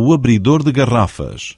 o abridor de garrafas.